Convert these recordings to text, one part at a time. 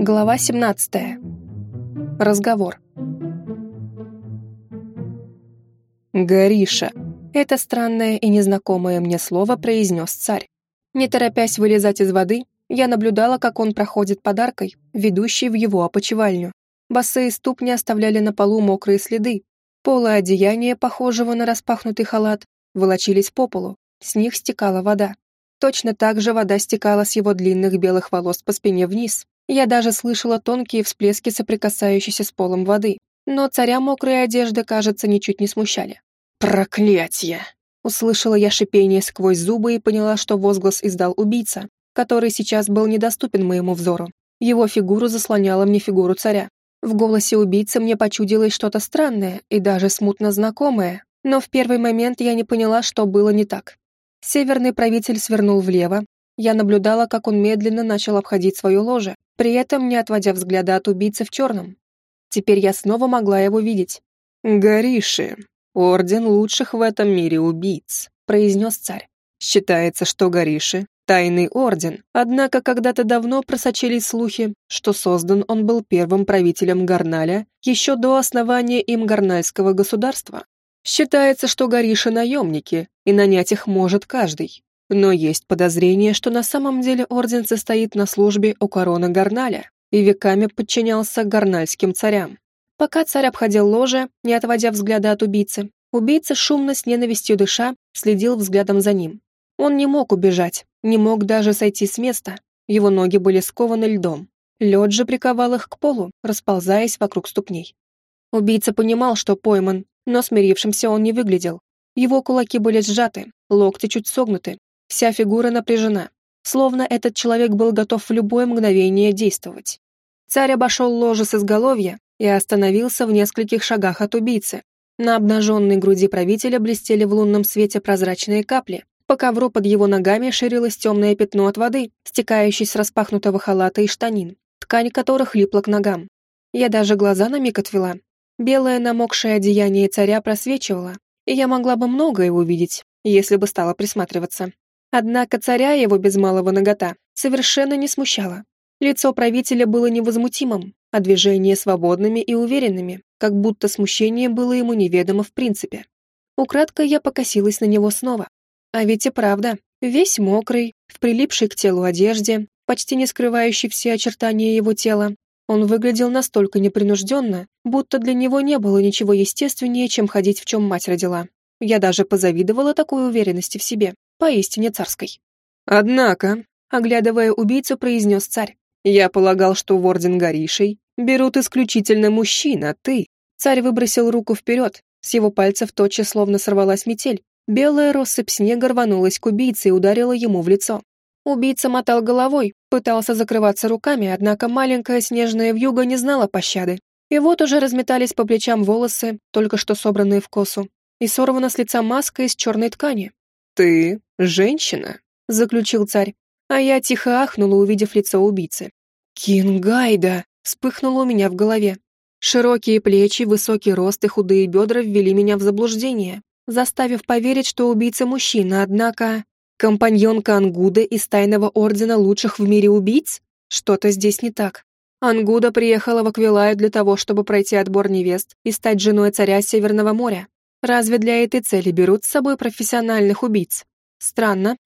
Глава 17. Разговор. «Гориша!» — это странное и незнакомое мне слово произнес царь. Не торопясь вылезать из воды, я наблюдала, как он проходит подаркой, ведущей в его опочивальню. Босые ступни оставляли на полу мокрые следы. Полы одеяния, похожего на распахнутый халат, волочились по полу, с них стекала вода. Точно так же вода стекала с его длинных белых волос по спине вниз, я даже слышала тонкие всплески, соприкасающиеся с полом воды, но царя мокрые одежды, кажется, ничуть не смущали. «Проклятье!» Услышала я шипение сквозь зубы и поняла, что возглас издал убийца, который сейчас был недоступен моему взору. Его фигуру заслоняла мне фигуру царя. В голосе убийцы мне почудилось что-то странное и даже смутно знакомое, но в первый момент я не поняла, что было не так. Северный правитель свернул влево. Я наблюдала, как он медленно начал обходить свое ложе, при этом не отводя взгляда от убийцы в черном. Теперь я снова могла его видеть. «Гориши, орден лучших в этом мире убийц», — произнес царь. «Считается, что Гориши — тайный орден, однако когда-то давно просочились слухи, что создан он был первым правителем Гарналя еще до основания им Гарнальского государства. Считается, что Гориши — наемники, и нанять их может каждый. Но есть подозрение, что на самом деле орден состоит на службе у короны Гарналя и веками подчинялся гарнальским царям. Пока царь обходил ложе, не отводя взгляда от убийцы, убийца, шумно с ненавистью дыша, следил взглядом за ним. Он не мог убежать, не мог даже сойти с места. Его ноги были скованы льдом. Лед же приковал их к полу, расползаясь вокруг ступней. Убийца понимал, что пойман, но смирившимся он не выглядел. Его кулаки были сжаты, локти чуть согнуты, Вся фигура напряжена, словно этот человек был готов в любое мгновение действовать. Царь обошел ложе с изголовья и остановился в нескольких шагах от убийцы. На обнаженной груди правителя блестели в лунном свете прозрачные капли. По ковру под его ногами ширилось темное пятно от воды, стекающей с распахнутого халата и штанин, ткань которых липла к ногам. Я даже глаза на миг отвела. Белое намокшее одеяние царя просвечивало, и я могла бы многое увидеть, если бы стала присматриваться. Однако царя его без малого нагота совершенно не смущало. Лицо правителя было невозмутимым, а движения свободными и уверенными, как будто смущение было ему неведомо в принципе. Украдкой я покосилась на него снова. А ведь и правда, весь мокрый, в прилипшей к телу одежде, почти не скрывающей все очертания его тела, он выглядел настолько непринужденно, будто для него не было ничего естественнее, чем ходить в чем мать родила. Я даже позавидовала такой уверенности в себе поистине царской. Однако, оглядывая убийцу, произнес царь, «Я полагал, что в орден Горишей берут исключительно мужчин, а ты...» Царь выбросил руку вперед, с его пальцев тотчас словно сорвалась метель. Белая россыпь снега рванулась к убийце и ударила ему в лицо. Убийца мотал головой, пытался закрываться руками, однако маленькая снежная вьюга не знала пощады. И вот уже разметались по плечам волосы, только что собранные в косу, и сорвана с лица маска из черной ткани. «Ты женщина», — заключил царь, а я тихо ахнула, увидев лицо убийцы. «Кингайда!» — вспыхнуло у меня в голове. Широкие плечи, высокий рост и худые бедра ввели меня в заблуждение, заставив поверить, что убийца мужчина, однако... Компаньонка Ангуда из тайного ордена лучших в мире убийц? Что-то здесь не так. Ангуда приехала в Аквилаю для того, чтобы пройти отбор невест и стать женой царя Северного моря. Разве для этой цели берут с собой профессиональных убийц? Странно.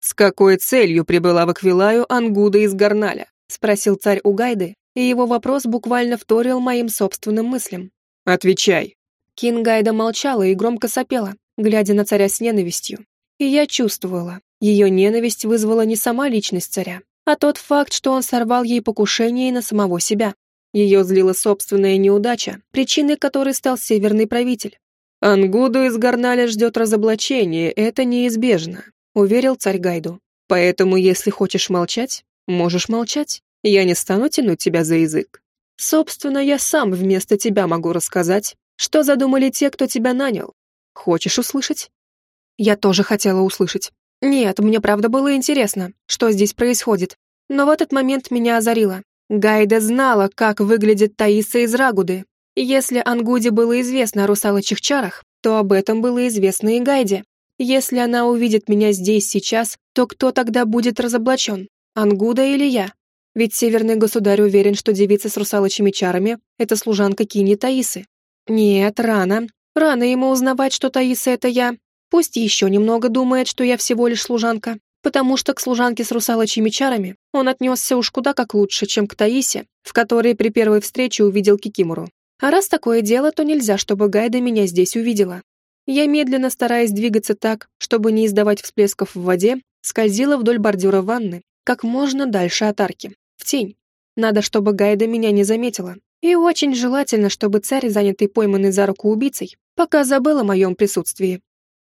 «С какой целью прибыла в Аквилаю Ангуда из Гарналя?» — спросил царь у Гайды, и его вопрос буквально вторил моим собственным мыслям. «Отвечай». Кингайда молчала и громко сопела, глядя на царя с ненавистью. И я чувствовала, ее ненависть вызвала не сама личность царя, а тот факт, что он сорвал ей покушение на самого себя. Ее злила собственная неудача, причиной которой стал северный правитель. «Ангуду из Гарналя ждет разоблачение, это неизбежно», — уверил царь Гайду. «Поэтому, если хочешь молчать, можешь молчать. Я не стану тянуть тебя за язык. Собственно, я сам вместо тебя могу рассказать, что задумали те, кто тебя нанял. Хочешь услышать?» Я тоже хотела услышать. Нет, мне правда было интересно, что здесь происходит. Но в этот момент меня озарило. Гайда знала, как выглядит Таиса из Рагуды, если Ангуде было известно о русалочих чарах, то об этом было известно и Гайде. Если она увидит меня здесь сейчас, то кто тогда будет разоблачен? Ангуда или я? Ведь северный государь уверен, что девица с русалочьими чарами — это служанка Кини Таисы. Нет, рано. Рано ему узнавать, что Таиса — это я. Пусть еще немного думает, что я всего лишь служанка, потому что к служанке с русалочьими чарами он отнесся уж куда как лучше, чем к Таисе, в которой при первой встрече увидел Кикимору. А раз такое дело, то нельзя, чтобы Гайда меня здесь увидела. Я медленно, стараясь двигаться так, чтобы не издавать всплесков в воде, скользила вдоль бордюра ванны, как можно дальше от арки, в тень. Надо, чтобы Гайда меня не заметила. И очень желательно, чтобы царь, занятый пойманный за руку убийцей, пока забыл о моем присутствии.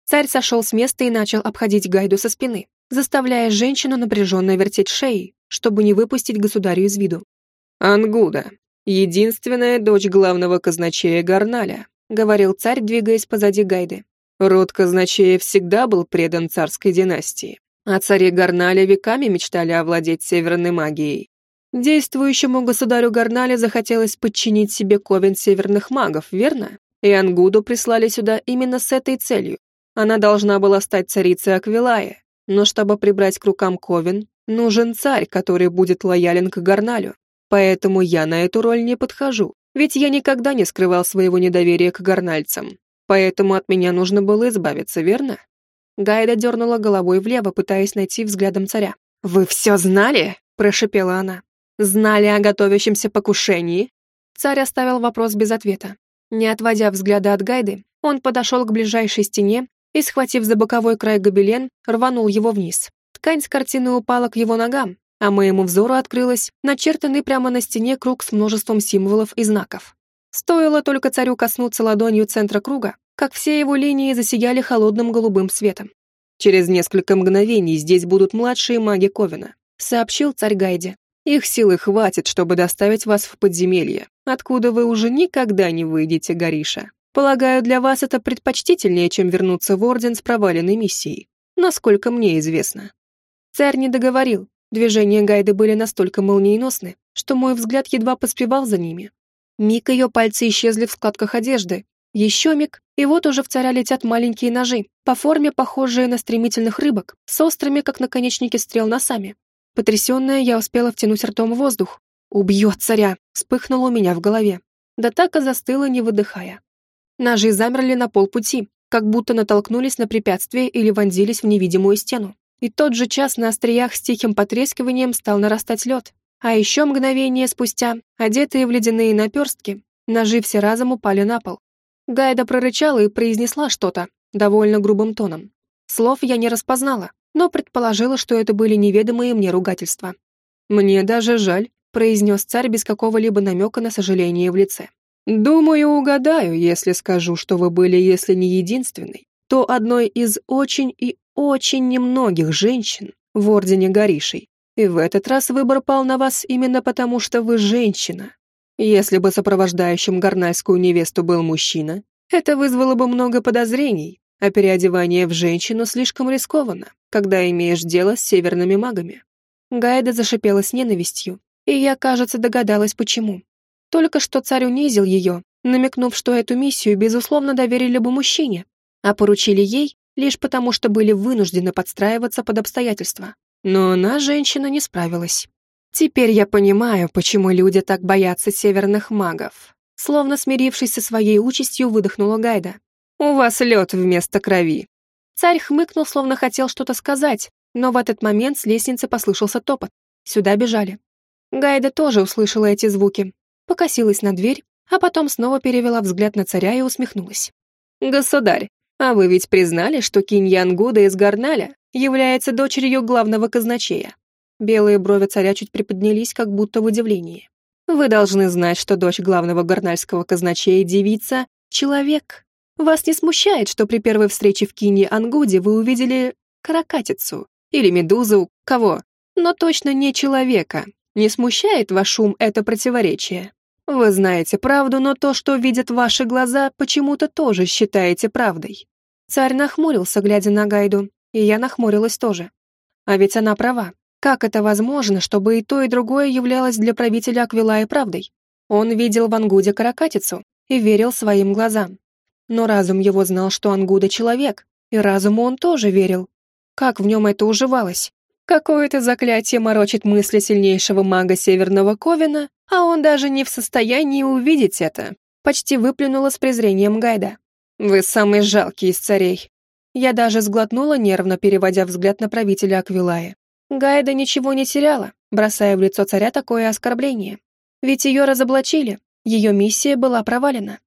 Царь сошел с места и начал обходить Гайду со спины, заставляя женщину напряженно вертеть шеей, чтобы не выпустить государю из виду. «Ангуда, единственная дочь главного казначея Гарналя», говорил царь, двигаясь позади Гайды. Род казначея всегда был предан царской династии, а цари Гарналя веками мечтали овладеть северной магией. Действующему государю Гарнале захотелось подчинить себе ковен северных магов, верно? И Ангуду прислали сюда именно с этой целью. Она должна была стать царицей Аквилая, но чтобы прибрать к рукам ковен, нужен царь, который будет лоялен к Гарналю. Поэтому я на эту роль не подхожу, ведь я никогда не скрывал своего недоверия к гарнальцам. Поэтому от меня нужно было избавиться, верно? Гайда дернула головой влево, пытаясь найти взглядом царя. «Вы все знали?» – прошепела она. «Знали о готовящемся покушении?» Царь оставил вопрос без ответа. Не отводя взгляда от Гайды, он подошел к ближайшей стене и, схватив за боковой край гобелен, рванул его вниз. Ткань с картины упала к его ногам, а моему взору открылась начертанный прямо на стене круг с множеством символов и знаков. Стоило только царю коснуться ладонью центра круга, как все его линии засияли холодным голубым светом. «Через несколько мгновений здесь будут младшие маги Ковина», сообщил царь Гайде. «Их силы хватит, чтобы доставить вас в подземелье, откуда вы уже никогда не выйдете, Гориша. Полагаю, для вас это предпочтительнее, чем вернуться в Орден с проваленной миссией, насколько мне известно». Царь не договорил. Движения Гайды были настолько молниеносны, что мой взгляд едва поспевал за ними. Миг ее пальцы исчезли в складках одежды. Еще миг, и вот уже в царя летят маленькие ножи, по форме похожие на стремительных рыбок, с острыми, как наконечники стрел, носами. Потрясенная, я успела втянуть ртом воздух. «Убьет царя!» — вспыхнуло у меня в голове. Да так и застыла, не выдыхая. Ножи замерли на полпути, как будто натолкнулись на препятствие или вонзились в невидимую стену. И тот же час на остриях с тихим потрескиванием стал нарастать лед. А еще мгновение спустя, одетые в ледяные наперстки, ножи все разом упали на пол. Гайда прорычала и произнесла что-то, довольно грубым тоном. Слов я не распознала, но предположила, что это были неведомые мне ругательства. «Мне даже жаль», — произнес царь без какого-либо намека на сожаление в лице. «Думаю, угадаю, если скажу, что вы были, если не единственной, то одной из очень и очень немногих женщин в Ордене Горишей. И в этот раз выбор пал на вас именно потому, что вы женщина. Если бы сопровождающим горнальскую невесту был мужчина, это вызвало бы много подозрений, а переодевание в женщину слишком рискованно, когда имеешь дело с северными магами. Гайда зашипела с ненавистью, и я, кажется, догадалась, почему. Только что царь унизил ее, намекнув, что эту миссию, безусловно, доверили бы мужчине, а поручили ей лишь потому, что были вынуждены подстраиваться под обстоятельства. Но она, женщина, не справилась. Теперь я понимаю, почему люди так боятся северных магов. Словно смирившись со своей участью, выдохнула Гайда. «У вас лед вместо крови». Царь хмыкнул, словно хотел что-то сказать, но в этот момент с лестницы послышался топот. Сюда бежали. Гайда тоже услышала эти звуки, покосилась на дверь, а потом снова перевела взгляд на царя и усмехнулась. «Государь, а вы ведь признали, что Киньян Гуда из Гарналя является дочерью главного казначея?» Белые брови царя чуть приподнялись, как будто в удивлении. «Вы должны знать, что дочь главного горнальского казначея девица — человек. Вас не смущает, что при первой встрече в Кине Ангуде вы увидели каракатицу или медузу, кого, но точно не человека. Не смущает ваш ум это противоречие? Вы знаете правду, но то, что видят ваши глаза, почему-то тоже считаете правдой». Царь нахмурился, глядя на Гайду, и я нахмурилась тоже. А ведь она права. Как это возможно, чтобы и то, и другое являлось для правителя Аквилая правдой? Он видел в Ангуде каракатицу и верил своим глазам. Но разум его знал, что Ангуда — человек, и разуму он тоже верил. Как в нем это уживалось? Какое-то заклятие морочит мысли сильнейшего мага Северного Ковина, а он даже не в состоянии увидеть это. Почти выплюнула с презрением Гайда. «Вы самый жалкий из царей». Я даже сглотнула, нервно переводя взгляд на правителя Аквилаи. Гайда ничего не теряла, бросая в лицо царя такое оскорбление. Ведь ее разоблачили, ее миссия была провалена.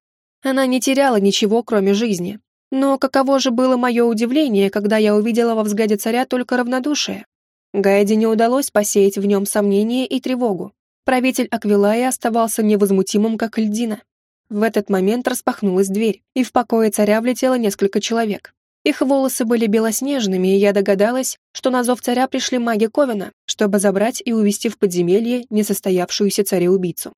Она не теряла ничего, кроме жизни. Но каково же было мое удивление, когда я увидела во взгляде царя только равнодушие. Гайде не удалось посеять в нем сомнение и тревогу. Правитель Аквилая оставался невозмутимым, как льдина. В этот момент распахнулась дверь, и в покое царя влетело несколько человек. Их волосы были белоснежными, и я догадалась, что на зов царя пришли маги Ковина, чтобы забрать и увести в подземелье несостоявшуюся цареубийцу.